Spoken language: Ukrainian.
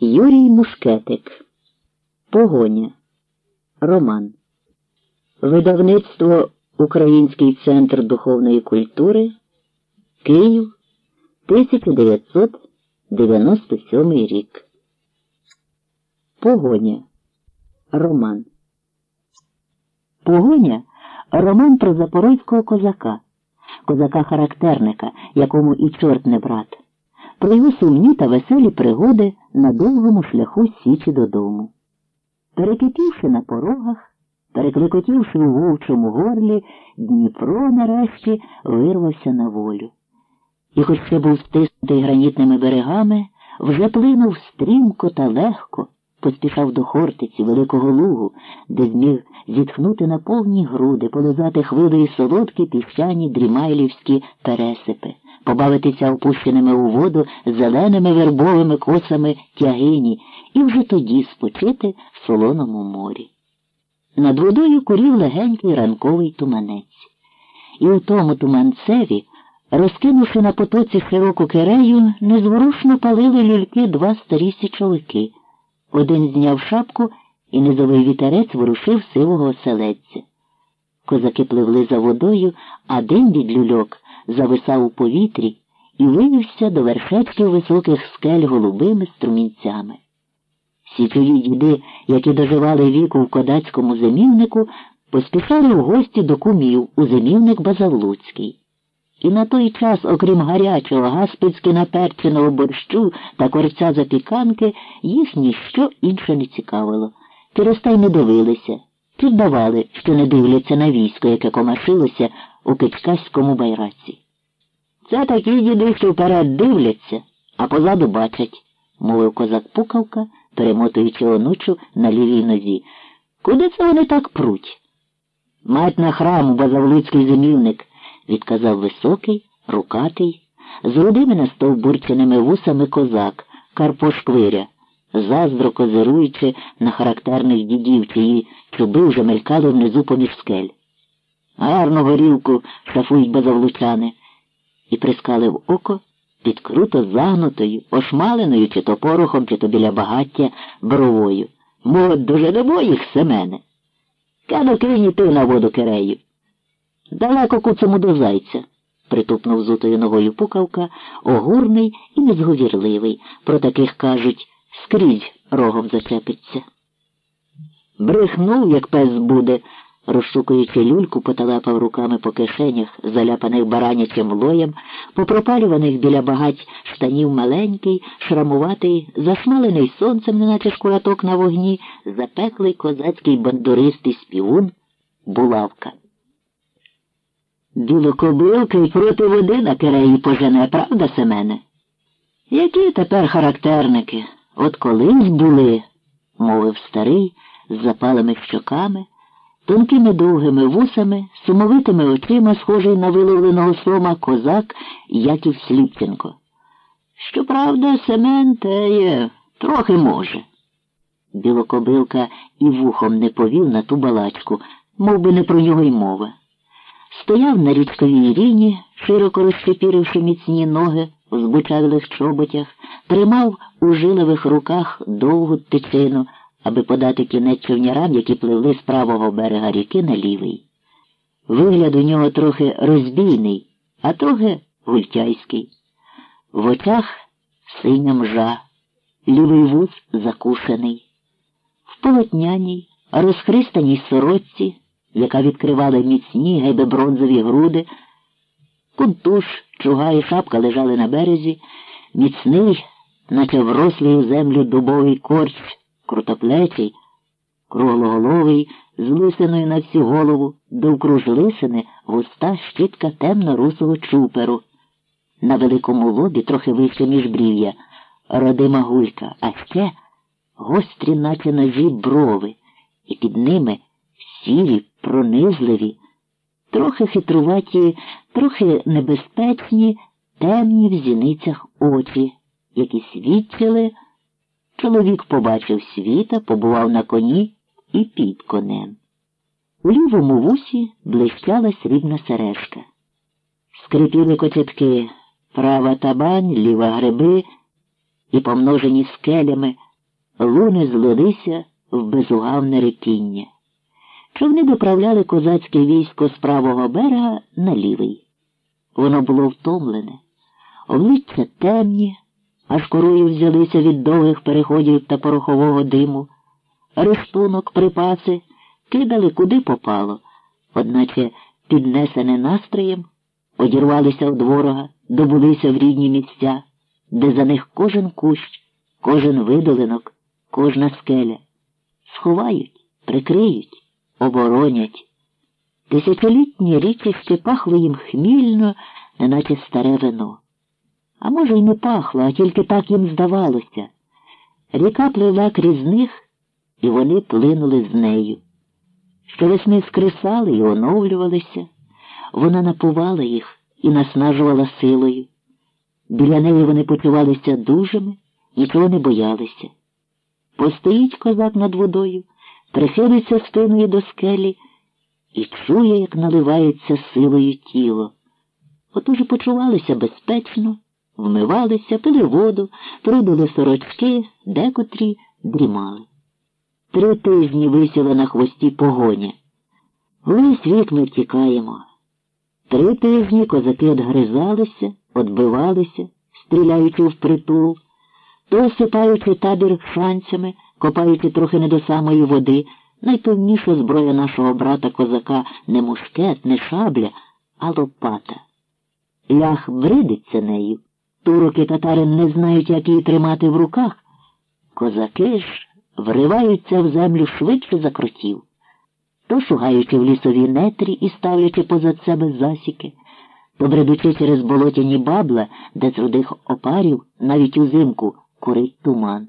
Юрій Мушкетик. Погоня. Роман. Видавництво Український центр духовної культури. Київ 1997 рік. Погоня. Роман. Погоня роман про запорозького козака, козака-характерника, якому і чорт не брат, про його сумні та веселі пригоди на довгому шляху січі додому. Перекипівши на порогах, переклекотівши у вовчому горлі, Дніпро нарешті вирвався на волю. І, хоч ще був стиснутий гранітними берегами, вже плинув стрімко та легко, поспішав до Хортиці, Великого Лугу, де зміг зітхнути на повні груди, полизати хвилею солодкі піщані дрімайлівські пересипи, побавитися опущеними у воду зеленими вербовими косами тягині і вже тоді спочити в солоному морі. Над водою курів легенький ранковий туманець. І у тому туманцеві, розкинувши на потоці широку кирею, незворушно палили люльки два старі січовики. Один зняв шапку і низовий вітерець ворушив сивого оселедця. Козаки пливли за водою, а дим від люльок зависав у повітрі і вивівся до вершечків високих скель голубими струмінцями. Січові діди, які доживали віку в кодацькому зимівнику, поспішали в гості до кумів у зимівник Базавлуцький. І на той час, окрім гарячого, гаспицьки наперченого борщу та корця запіканки, їх ніщо інше не цікавило. Через та й не дивилися, чи вдавали, що не дивляться на військо, яке комашилося у кичкаському байраці. Це такі діди, що вперед дивляться, а позаду бачать, мовив козак пукавка, перемотуючи онучу на лівій нозі. Куди це вони так пруть? Мать на храму, базавлуцький зимівник відказав високий, рукатий, з рудими настовбурченими вусами козак, Карпо Шквиря, заздро козируючи на характерних дідів, чиї чуби вже мелькали внизу поміж скель. Гарну горілку шафують базавлучани, і прискалив око під круто загнутою, ошмаленою чи то порохом, чи то біля багаття бровою. Мо доженемо їх, Семене. Кану кині ти на воду кирею. Далеко куцому до зайця, притупнув зутою ногою пукавка, огурний і незговірливий. Про таких кажуть, скрізь рогом зачепиться. Брехнув, як пес буде, розшукуючи люльку, поталапав руками по кишенях, заляпаних баранячим лоєм, попропалюваних біля багать штанів маленький, шрамуватий, засмалений сонцем, неначе шкураток на вогні, запеклий козацький бандуристий співун, булавка. Білокобилка й проти води на киреї пожене, правда, Семене? Які тепер характерники? От колись були, мовив старий, з запалими щоками, тонкими довгими вусами, сумовитими очима, схожий на виловленого сома козак Яків Сліпченко. Щоправда, Семен теє трохи може. Білокобилка і вухом не повів на ту балачку, мов би не про нього й мова. Стояв на річковій ріні, широко розчепіривши міцні ноги у збучавілих чоботях, тримав у жилових руках довгу тичину, аби подати кінець човнярам, які пливли з правого берега ріки на лівий. Вигляд у нього трохи розбійний, а трохи гультяйський. В очах синя мжа, лівий вуз закушений, в полотняній, розхристаній сорочці яка відкривала міцні гейби бронзові груди, кунтуш, чуга і шапка лежали на березі, міцний, наче врослий у землю дубовий корч, крутоплечий, круглоголовий, з лисиною на всю голову, довкруж лисини густа щітка темно-русого чуперу. На великому лобі, трохи вище між брів'я, родима гулька, а ще гострі, наче ножі брови, і під ними сірі, пронизливі, трохи хитруваті, трохи небезпечні, темні в зіницях очі, які свідчили. Чоловік побачив світа, побував на коні і під конем. У лівому вусі блищала срібна сережка. Скрипіли кочетки права табань, ліва гриби. і помножені скелями, луни злилися в безугавне репіння. Човни доправляли козацьке військо з правого берега на лівий. Воно було втомлене, обличчя темні, аж корою взялися від довгих переходів та порохового диму, рештунок, припаси кидали куди попало, одначе піднесене настроєм, одірвалися від ворога, добулися в рідні місця, де за них кожен кущ, кожен видолинок, кожна скеля. Сховають, прикриють, оборонять. Тисячолітні річище пахло їм хмільно, неначе старе вино. А може, й не пахло, а тільки так їм здавалося. Ріка пливла крізь них, і вони плинули з нею. Щовесни скресали і оновлювалися, вона напувала їх і наснажувала силою. Біля неї вони почувалися дужими, нічого не боялися. Постоїть козак над водою, прихилиться спиною до скелі і чує, як наливається силою тіло. Отож почувалися безпечно, вмивалися, пили воду, прудили сорочки, декотрі дрімали. Три тижні висіла на хвості погоня. Весь вік ми втікаємо. Три тижні козаки одгризалися, отбивалися, стріляючи впритул, то осипаючи табір шанцями, копаючи трохи не до самої води, найповніша зброя нашого брата козака не мушкет, не шабля, а лопата. Лях бридиться нею. Турок татарин не знають, як її тримати в руках. Козаки ж вриваються в землю швидше за кротів, то шугаючи в лісовій нетрі і ставлячи позад себе засіки, то бредучи через болотяні бабла, де з рудих опарів навіть узимку курить туман.